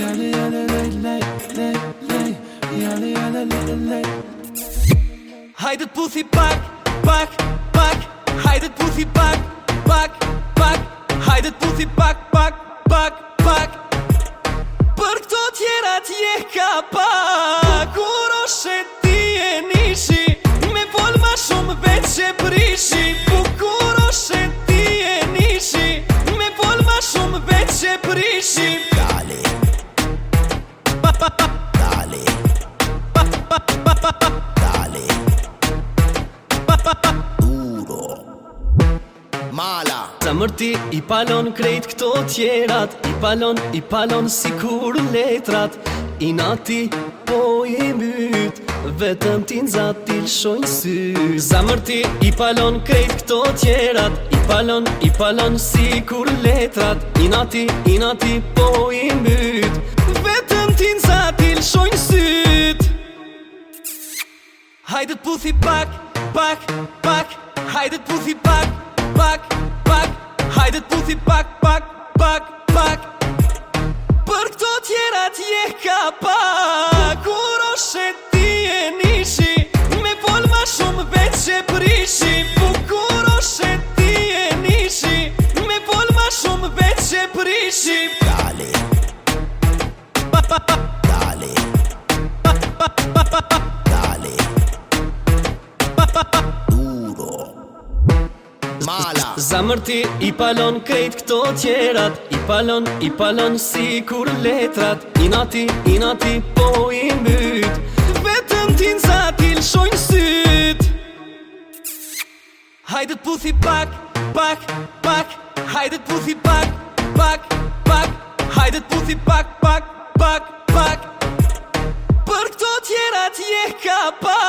Jale, jale, lej, lej, lej, lej Jale, jale, lej, lej, lej Hajde t'puzi pak, pak, pak Hajde t'puzi pak, pak, pak Hajde t'puzi pak, pak, pak, pak Për këto tjera t'je ka pak Pukuro se ti e nishi Me vol ma shumë vetë që prishi Pukuro po se ti e nishi Me vol ma shumë vetë që prishi Zamërti i palon krejt këto tjerat I palon, i palon si kur letrat I nati po i mbyt Vetëm ti në t'il shojnë sy Zamërti i palon krejt këto tjerat I palon, i palon si kur letrat I nati, i nati po i mbyt Vetëm ti në t'il shojnë sy Hajde t'puthi pak, pak, pak Hajde t'puthi pak, pak, pak Hajde t'puthi pak, pak, pak, pak Për këto tjera t'je ka pak Kuro shë ti e nishi Me pol ma shumë veç që prishi Kuro shë ti e nishi Me pol ma shumë veç që prishi Dali Pa, pa, pa Pa, pa, pa Mala Zamërti i palon krejt këto tjerat I palon, i palon si kur letrat I nati, i nati po i mbyt Vetëm ti në zatil shojnë syt Hajde të puthi pak, pak, pak Hajde të puthi pak, pak, pak Hajde të puthi pak, pak, pak, pak Për këto tjerat je ka pak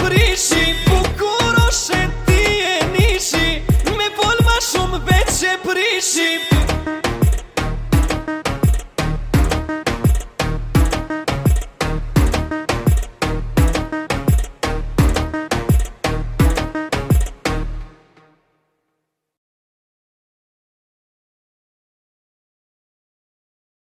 Pukur është e ti e nishi Me volë bashum vetë që e prishim